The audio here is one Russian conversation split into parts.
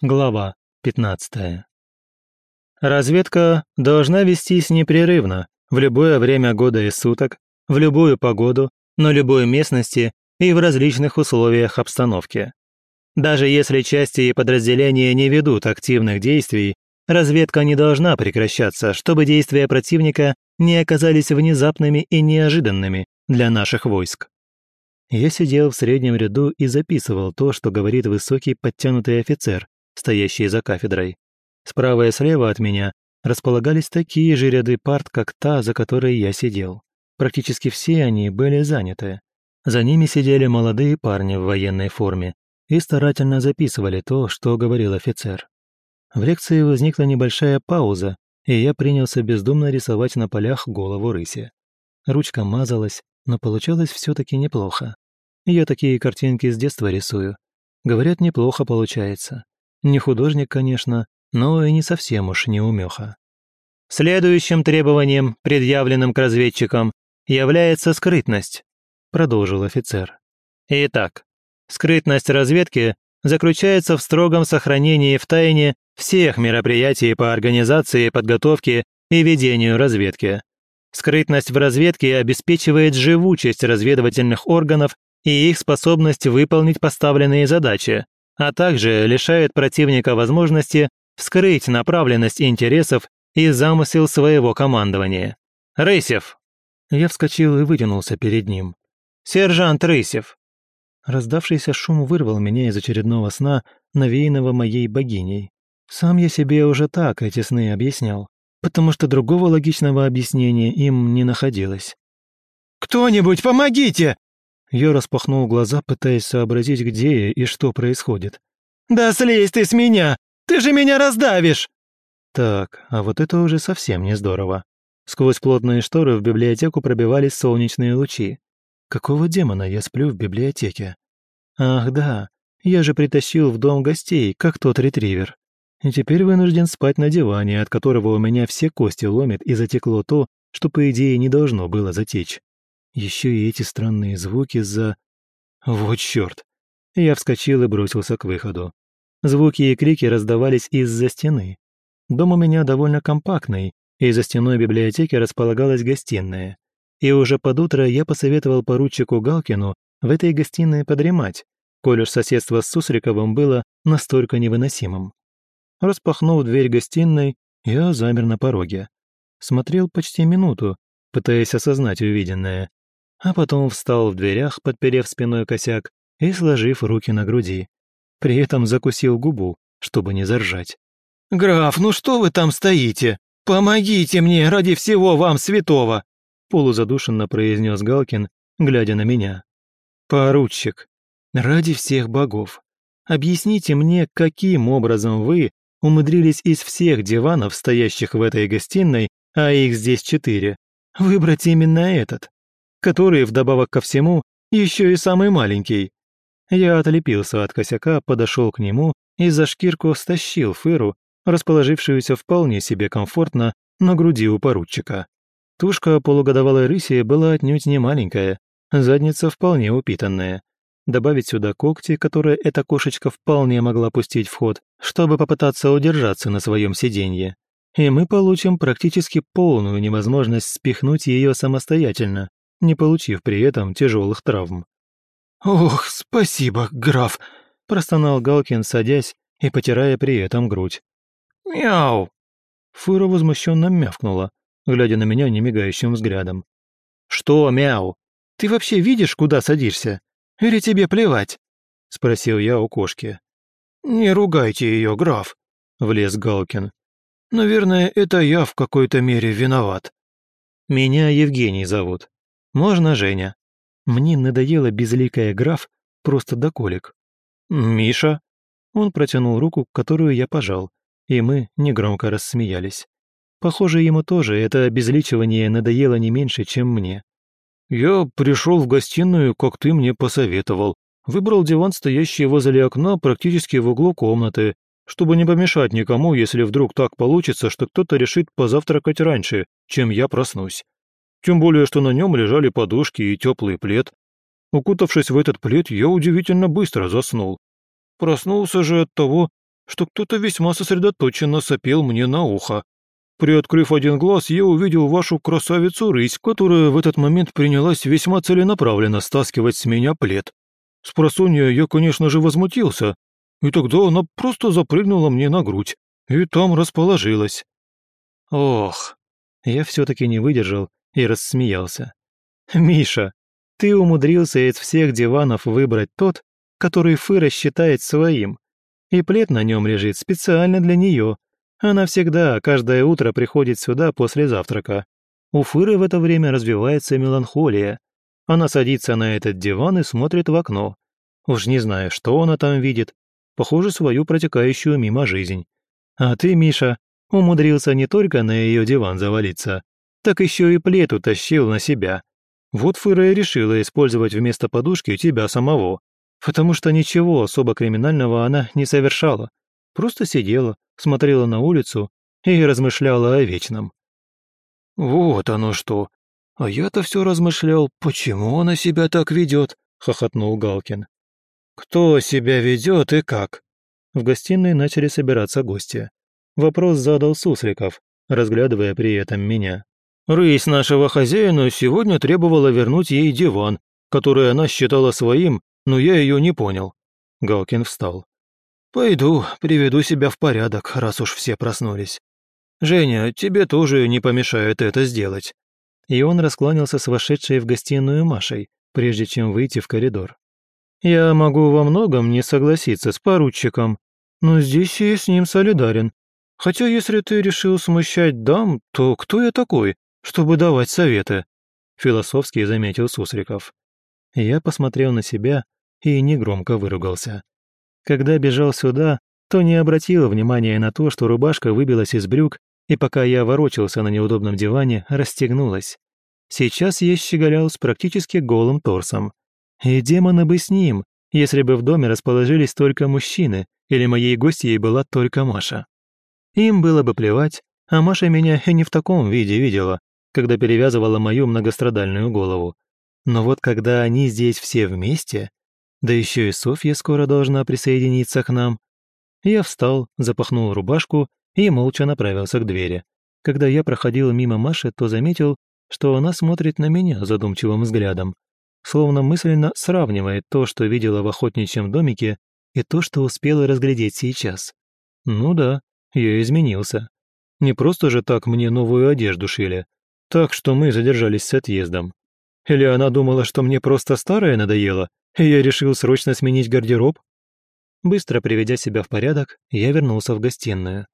Глава 15. Разведка должна вестись непрерывно, в любое время года и суток, в любую погоду, на любой местности и в различных условиях обстановки. Даже если части и подразделения не ведут активных действий, разведка не должна прекращаться, чтобы действия противника не оказались внезапными и неожиданными для наших войск. Я сидел в среднем ряду и записывал то, что говорит высокий подтянутый офицер, стоящие за кафедрой. Справа и слева от меня располагались такие же ряды парт, как та, за которой я сидел. Практически все они были заняты. За ними сидели молодые парни в военной форме и старательно записывали то, что говорил офицер. В лекции возникла небольшая пауза, и я принялся бездумно рисовать на полях голову рыси. Ручка мазалась, но получалось все таки неплохо. Я такие картинки с детства рисую. Говорят, неплохо получается. Не художник, конечно, но и не совсем уж не умеха. Следующим требованием, предъявленным к разведчикам, является скрытность, продолжил офицер. Итак, скрытность разведки заключается в строгом сохранении в тайне всех мероприятий по организации, подготовке и ведению разведки. Скрытность в разведке обеспечивает живучесть разведывательных органов и их способность выполнить поставленные задачи, а также лишает противника возможности вскрыть направленность интересов и замысел своего командования. «Рысев!» Я вскочил и вытянулся перед ним. «Сержант Рысев!» Раздавшийся шум вырвал меня из очередного сна, навеянного моей богиней. Сам я себе уже так эти сны объяснял, потому что другого логичного объяснения им не находилось. «Кто-нибудь помогите!» Я распахнул глаза, пытаясь сообразить, где я и что происходит. «Да слезь ты с меня! Ты же меня раздавишь!» Так, а вот это уже совсем не здорово. Сквозь плотные шторы в библиотеку пробивались солнечные лучи. Какого демона я сплю в библиотеке? Ах да, я же притащил в дом гостей, как тот ретривер. И теперь вынужден спать на диване, от которого у меня все кости ломит и затекло то, что, по идее, не должно было затечь. Еще и эти странные звуки за... Вот чёрт! Я вскочил и бросился к выходу. Звуки и крики раздавались из-за стены. Дом у меня довольно компактный, и за стеной библиотеки располагалась гостиная. И уже под утро я посоветовал поручику Галкину в этой гостиной подремать, коль уж соседство с Сусриковым было настолько невыносимым. Распахнув дверь гостиной, я замер на пороге. Смотрел почти минуту, пытаясь осознать увиденное, а потом встал в дверях, подперев спиной косяк и сложив руки на груди. При этом закусил губу, чтобы не заржать. «Граф, ну что вы там стоите? Помогите мне ради всего вам святого!» полузадушенно произнес Галкин, глядя на меня. «Поручик, ради всех богов, объясните мне, каким образом вы умудрились из всех диванов, стоящих в этой гостиной, а их здесь четыре, выбрать именно этот, который, вдобавок ко всему, еще и самый маленький. Я отлепился от косяка, подошел к нему и за шкирку стащил фыру, расположившуюся вполне себе комфортно на груди у поручика. Тушка полугодовалой рыси была отнюдь не маленькая, задница вполне упитанная. Добавить сюда когти, которые эта кошечка вполне могла пустить в ход, чтобы попытаться удержаться на своем сиденье. И мы получим практически полную невозможность спихнуть ее самостоятельно, не получив при этом тяжелых травм. «Ох, спасибо, граф!» – простонал Галкин, садясь и потирая при этом грудь. «Мяу!» Фыра возмущенно мявкнула, глядя на меня немигающим взглядом. «Что, мяу? Ты вообще видишь, куда садишься? Или тебе плевать?» – спросил я у кошки. «Не ругайте ее, граф», – влез Галкин. «Наверное, это я в какой-то мере виноват». «Меня Евгений зовут. Можно Женя?» Мне надоело безликая граф просто до колик. «Миша?» Он протянул руку, которую я пожал, и мы негромко рассмеялись. Похоже, ему тоже это обезличивание надоело не меньше, чем мне. «Я пришел в гостиную, как ты мне посоветовал. Выбрал диван, стоящий возле окна, практически в углу комнаты, чтобы не помешать никому, если вдруг так получится, что кто-то решит позавтракать раньше, чем я проснусь. Тем более, что на нем лежали подушки и теплый плед. Укутавшись в этот плед, я удивительно быстро заснул. Проснулся же от того, что кто-то весьма сосредоточенно сопел мне на ухо. Приоткрыв один глаз, я увидел вашу красавицу-рысь, которая в этот момент принялась весьма целенаправленно стаскивать с меня плед. С просонья я, конечно же, возмутился, и тогда она просто запрыгнула мне на грудь и там расположилась. Ох, я все-таки не выдержал и рассмеялся. «Миша, ты умудрился из всех диванов выбрать тот, который Фыра считает своим, и плед на нем лежит специально для нее. Она всегда, каждое утро приходит сюда после завтрака. У Фыры в это время развивается меланхолия. Она садится на этот диван и смотрит в окно. Уж не знаю, что она там видит. Похоже, свою протекающую мимо жизнь. А ты, Миша, умудрился не только на ее диван завалиться, так еще и плед утащил на себя. Вот Фыра и решила использовать вместо подушки тебя самого, потому что ничего особо криминального она не совершала. Просто сидела, смотрела на улицу и размышляла о вечном. «Вот оно что! А я-то все размышлял, почему она себя так ведет?» — хохотнул Галкин. «Кто себя ведет и как?» В гостиной начали собираться гости. Вопрос задал Сусликов, разглядывая при этом меня. «Рысь нашего хозяина сегодня требовала вернуть ей диван, который она считала своим, но я ее не понял». Галкин встал. «Пойду, приведу себя в порядок, раз уж все проснулись. Женя, тебе тоже не помешает это сделать». И он раскланялся с вошедшей в гостиную Машей, прежде чем выйти в коридор. «Я могу во многом не согласиться с поручиком, но здесь я с ним солидарен. Хотя если ты решил смущать дам, то кто я такой, чтобы давать советы?» Философски заметил Сусриков. Я посмотрел на себя и негромко выругался. Когда бежал сюда, то не обратил внимания на то, что рубашка выбилась из брюк, и пока я ворочался на неудобном диване, расстегнулась. Сейчас я щеголял с практически голым торсом. И демоны бы с ним, если бы в доме расположились только мужчины, или моей гостьей была только Маша. Им было бы плевать, а Маша меня и не в таком виде видела, когда перевязывала мою многострадальную голову. Но вот когда они здесь все вместе, да еще и Софья скоро должна присоединиться к нам. Я встал, запахнул рубашку и молча направился к двери. Когда я проходил мимо Маши, то заметил, что она смотрит на меня задумчивым взглядом, словно мысленно сравнивает то, что видела в охотничьем домике, и то, что успела разглядеть сейчас. Ну да, я изменился. Не просто же так мне новую одежду шили, так что мы задержались с отъездом. Или она думала, что мне просто старое надоело, и я решил срочно сменить гардероб? Быстро приведя себя в порядок, я вернулся в гостиную.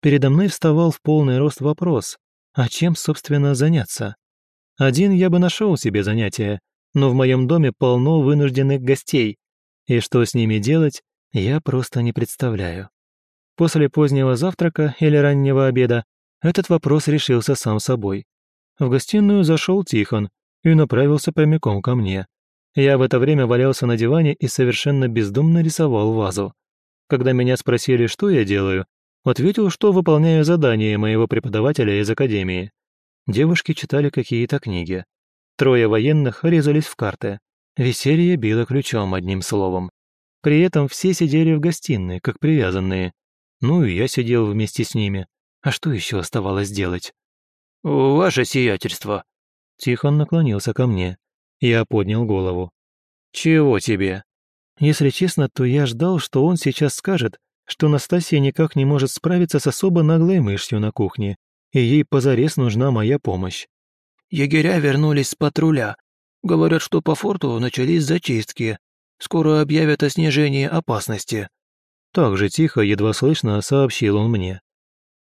Передо мной вставал в полный рост вопрос, а чем, собственно, заняться? Один я бы нашел себе занятие, но в моем доме полно вынужденных гостей, и что с ними делать, я просто не представляю. После позднего завтрака или раннего обеда этот вопрос решился сам собой. В гостиную зашел Тихон и направился прямиком ко мне. Я в это время валялся на диване и совершенно бездумно рисовал вазу. Когда меня спросили, что я делаю, ответил, что выполняю задание моего преподавателя из академии. Девушки читали какие-то книги. Трое военных резались в карты. Веселье било ключом, одним словом. При этом все сидели в гостиной, как привязанные. Ну и я сидел вместе с ними. А что еще оставалось делать? «Ваше сиятельство!» Тихон наклонился ко мне. Я поднял голову. «Чего тебе?» Если честно, то я ждал, что он сейчас скажет, что Настасья никак не может справиться с особо наглой мышью на кухне, и ей позарез нужна моя помощь. «Егеря вернулись с патруля. Говорят, что по форту начались зачистки. Скоро объявят о снижении опасности». Так же тихо, едва слышно, сообщил он мне.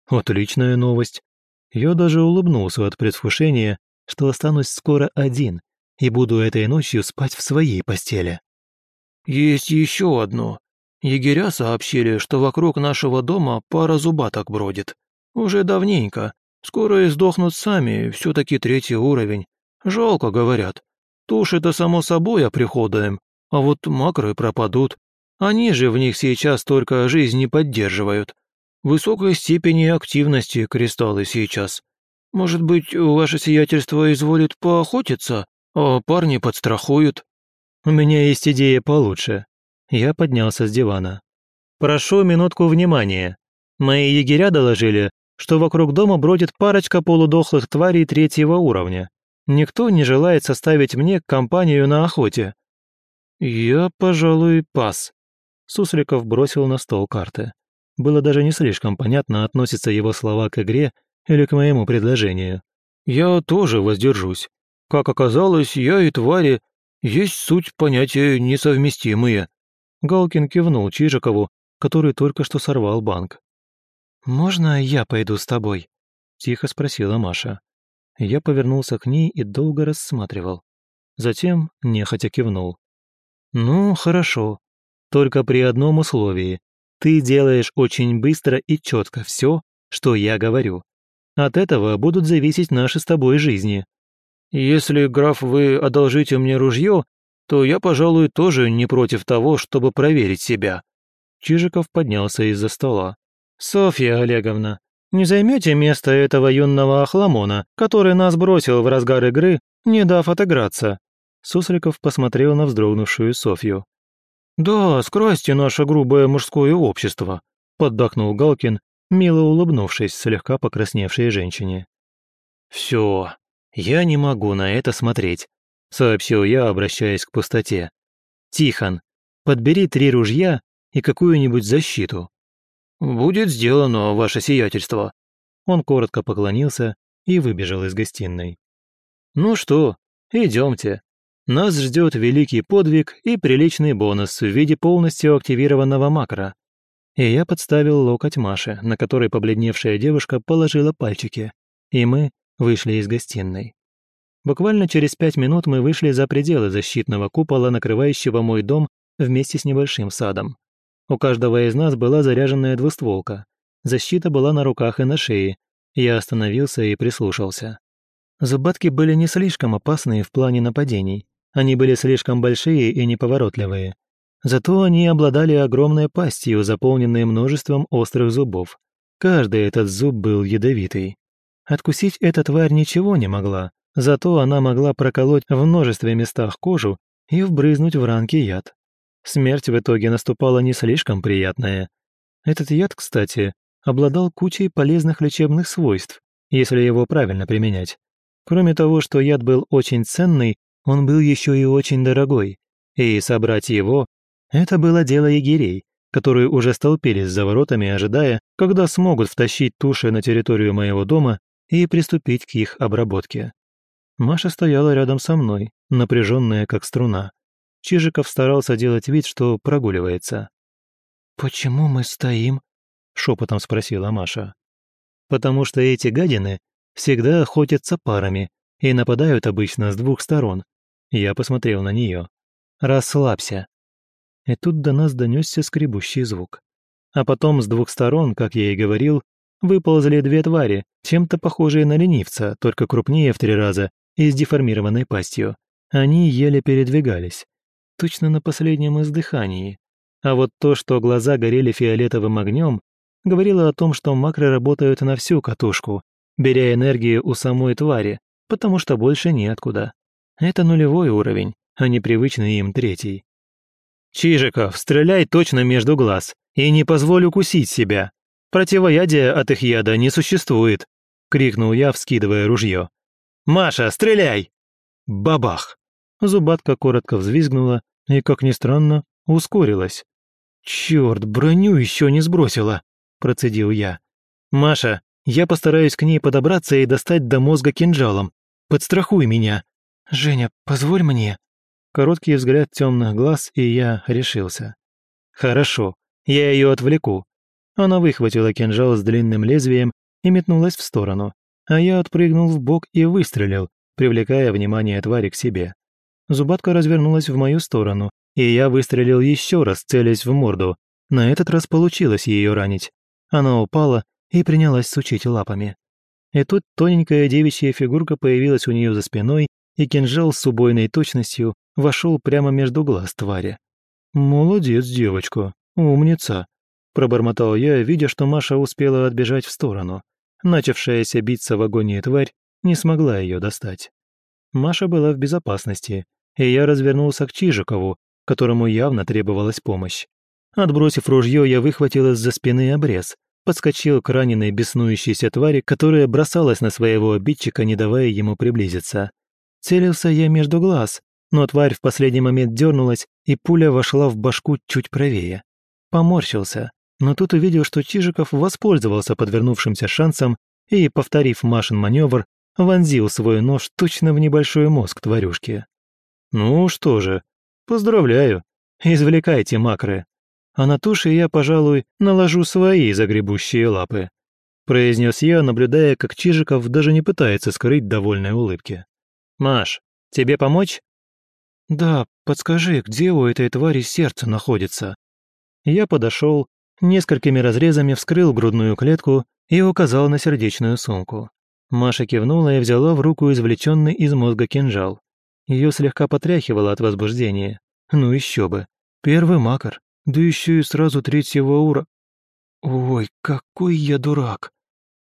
Отличная новость. Я даже улыбнулся от предвкушения, что останусь скоро один и буду этой ночью спать в своей постели. Есть еще одно. Егеря сообщили, что вокруг нашего дома пара зубаток бродит. Уже давненько. Скоро и сдохнут сами, все-таки третий уровень. Жалко, говорят. Туши-то само собой оприходуем, а вот макры пропадут. Они же в них сейчас только жизнь не поддерживают. Высокой степени активности кристаллы сейчас. Может быть, ваше сиятельство изволит поохотиться, а парни подстрахуют?» «У меня есть идея получше». Я поднялся с дивана. прошу минутку внимания. Мои егеря доложили, что вокруг дома бродит парочка полудохлых тварей третьего уровня. Никто не желает составить мне компанию на охоте». «Я, пожалуй, пас», — Сусликов бросил на стол карты. Было даже не слишком понятно, относятся его слова к игре или к моему предложению. «Я тоже воздержусь. Как оказалось, я и твари есть суть понятия несовместимые». Галкин кивнул Чижикову, который только что сорвал банк. «Можно я пойду с тобой?» – тихо спросила Маша. Я повернулся к ней и долго рассматривал. Затем нехотя кивнул. «Ну, хорошо. Только при одном условии. Ты делаешь очень быстро и четко все, что я говорю. От этого будут зависеть наши с тобой жизни». «Если, граф, вы одолжите мне ружье, то я, пожалуй, тоже не против того, чтобы проверить себя». Чижиков поднялся из-за стола. «Софья Олеговна, не займете место этого юного охламона, который нас бросил в разгар игры, не дав отыграться?» Сусликов посмотрел на вздрогнувшую Софью. «Да, скрасьте наше грубое мужское общество», — поддакнул Галкин, мило улыбнувшись слегка покрасневшей женщине. «Все, я не могу на это смотреть», — сообщил я, обращаясь к пустоте. «Тихон, подбери три ружья и какую-нибудь защиту». «Будет сделано, ваше сиятельство». Он коротко поклонился и выбежал из гостиной. «Ну что, идемте. Нас ждет великий подвиг и приличный бонус в виде полностью активированного макро». И я подставил локоть Маше, на которой побледневшая девушка положила пальчики, и мы вышли из гостиной. Буквально через пять минут мы вышли за пределы защитного купола, накрывающего мой дом вместе с небольшим садом. У каждого из нас была заряженная двустволка. Защита была на руках и на шее. Я остановился и прислушался. Зубатки были не слишком опасные в плане нападений. Они были слишком большие и неповоротливые. Зато они обладали огромной пастью, заполненной множеством острых зубов. Каждый этот зуб был ядовитый. Откусить эта тварь ничего не могла, зато она могла проколоть в множестве местах кожу и вбрызнуть в ранки яд. Смерть в итоге наступала не слишком приятная. Этот яд, кстати, обладал кучей полезных лечебных свойств, если его правильно применять. Кроме того, что яд был очень ценный, он был еще и очень дорогой. И собрать его – это было дело егерей, которые уже столпились за воротами, ожидая, когда смогут втащить туши на территорию моего дома и приступить к их обработке. Маша стояла рядом со мной, напряженная как струна. Чижиков старался делать вид, что прогуливается. «Почему мы стоим?» — шепотом спросила Маша. «Потому что эти гадины всегда охотятся парами и нападают обычно с двух сторон». Я посмотрел на нее. «Расслабься». И тут до нас донесся скребущий звук. А потом с двух сторон, как я и говорил, выползли две твари, чем-то похожие на ленивца, только крупнее в три раза и с деформированной пастью. Они еле передвигались точно на последнем издыхании. А вот то, что глаза горели фиолетовым огнем, говорило о том, что макры работают на всю катушку, беря энергию у самой твари, потому что больше неоткуда. Это нулевой уровень, а не привычный им третий. «Чижиков, стреляй точно между глаз и не позволь укусить себя. Противоядия от их яда не существует», — крикнул я, вскидывая ружье. «Маша, стреляй!» Бабах! Зубатка коротко взвизгнула и, как ни странно, ускорилась. «Чёрт, броню еще не сбросила!» – процедил я. «Маша, я постараюсь к ней подобраться и достать до мозга кинжалом. Подстрахуй меня!» «Женя, позволь мне!» Короткий взгляд темных глаз, и я решился. «Хорошо, я ее отвлеку». Она выхватила кинжал с длинным лезвием и метнулась в сторону, а я отпрыгнул в бок и выстрелил, привлекая внимание твари к себе. Зубатка развернулась в мою сторону, и я выстрелил еще раз, целясь в морду. На этот раз получилось ее ранить. Она упала и принялась сучить лапами. И тут тоненькая девичья фигурка появилась у нее за спиной, и кинжал с убойной точностью вошел прямо между глаз твари. «Молодец, девочка, умница», – пробормотал я, видя, что Маша успела отбежать в сторону. Начавшаяся биться в агонии тварь не смогла ее достать. Маша была в безопасности, и я развернулся к Чижикову, которому явно требовалась помощь. Отбросив ружье, я выхватил из-за спины обрез, подскочил к раненой беснующейся твари, которая бросалась на своего обидчика, не давая ему приблизиться. Целился я между глаз, но тварь в последний момент дернулась, и пуля вошла в башку чуть правее. Поморщился, но тут увидел, что Чижиков воспользовался подвернувшимся шансом и, повторив Машин маневр, вонзил свой нож точно в небольшой мозг тварюшки. «Ну что же, поздравляю, извлекайте макры. А на туши я, пожалуй, наложу свои загребущие лапы», произнес я, наблюдая, как Чижиков даже не пытается скрыть довольной улыбки. «Маш, тебе помочь?» «Да, подскажи, где у этой твари сердце находится?» Я подошел, несколькими разрезами вскрыл грудную клетку и указал на сердечную сумку. Маша кивнула и взяла в руку извлеченный из мозга кинжал. Ее слегка потряхивало от возбуждения. Ну еще бы. Первый макар, да еще и сразу третьего ура. Ой, какой я дурак.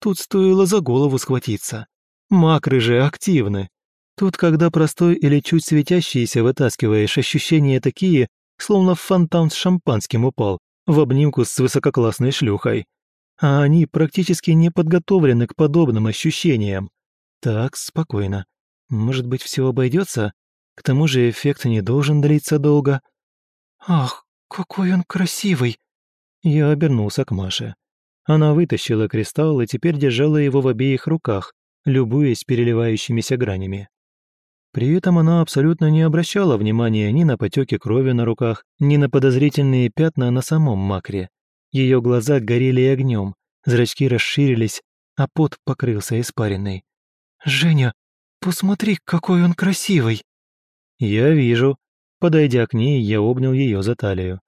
Тут стоило за голову схватиться. Макры же активны. Тут, когда простой или чуть светящийся вытаскиваешь, ощущения такие, словно в фонтан с шампанским упал, в обнимку с высококлассной шлюхой. А они практически не подготовлены к подобным ощущениям. Так, спокойно. Может быть, все обойдется? К тому же эффект не должен длиться долго. Ах, какой он красивый! Я обернулся к Маше. Она вытащила кристалл и теперь держала его в обеих руках, любуясь переливающимися гранями. При этом она абсолютно не обращала внимания ни на потеки крови на руках, ни на подозрительные пятна на самом макре. Ее глаза горели огнем, зрачки расширились, а пот покрылся испариной. «Женя, посмотри, какой он красивый!» «Я вижу». Подойдя к ней, я обнял ее за талию.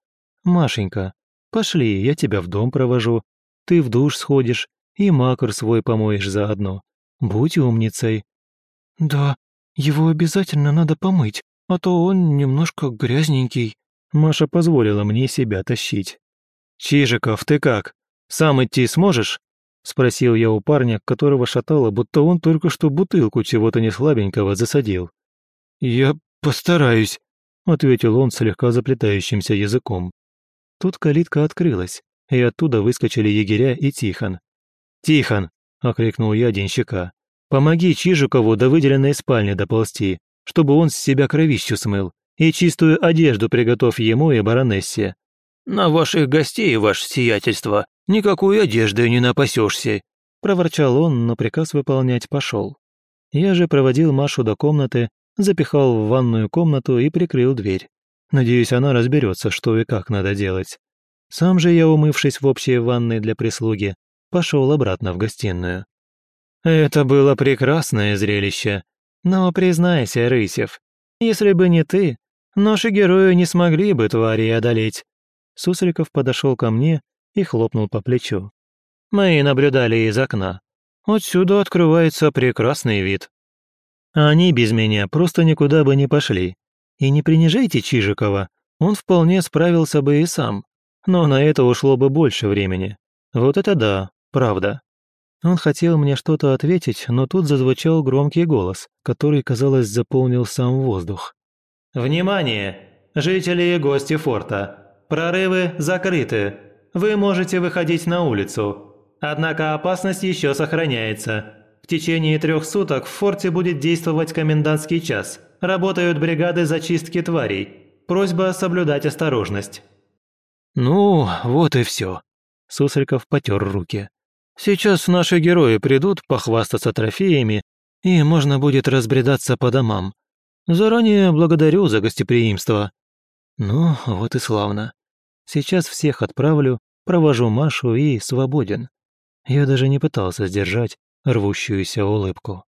«Машенька, пошли, я тебя в дом провожу. Ты в душ сходишь и макар свой помоешь заодно. Будь умницей». «Да, его обязательно надо помыть, а то он немножко грязненький». Маша позволила мне себя тащить. «Чижиков, ты как? Сам идти сможешь?» Спросил я у парня, которого шатало, будто он только что бутылку чего-то неслабенького засадил. «Я постараюсь», — ответил он слегка заплетающимся языком. Тут калитка открылась, и оттуда выскочили егеря и Тихон. «Тихон!» — окрикнул я денщика. Помоги Чижикову до выделенной спальни доползти, чтобы он с себя кровищу смыл, и чистую одежду приготовь ему и баронессе». «На ваших гостей, ваше сиятельство, никакой одежды не напасешься», проворчал он, но приказ выполнять пошел. Я же проводил Машу до комнаты, запихал в ванную комнату и прикрыл дверь. Надеюсь, она разберется, что и как надо делать. Сам же я, умывшись в общей ванной для прислуги, пошел обратно в гостиную. Это было прекрасное зрелище. Но признайся, Рысев, если бы не ты, наши герои не смогли бы твари одолеть. Сусликов подошел ко мне и хлопнул по плечу. Мы наблюдали из окна. Отсюда открывается прекрасный вид. Они без меня просто никуда бы не пошли. И не принижайте Чижикова, он вполне справился бы и сам. Но на это ушло бы больше времени. Вот это да, правда. Он хотел мне что-то ответить, но тут зазвучал громкий голос, который, казалось, заполнил сам воздух. «Внимание! Жители и гости форта! Прорывы закрыты! Вы можете выходить на улицу. Однако опасность еще сохраняется. В течение трех суток в форте будет действовать комендантский час. Работают бригады зачистки тварей. Просьба соблюдать осторожность». «Ну, вот и все. Сусликов потер руки. Сейчас наши герои придут похвастаться трофеями, и можно будет разбредаться по домам. Заранее благодарю за гостеприимство. Ну, вот и славно. Сейчас всех отправлю, провожу Машу и свободен. Я даже не пытался сдержать рвущуюся улыбку.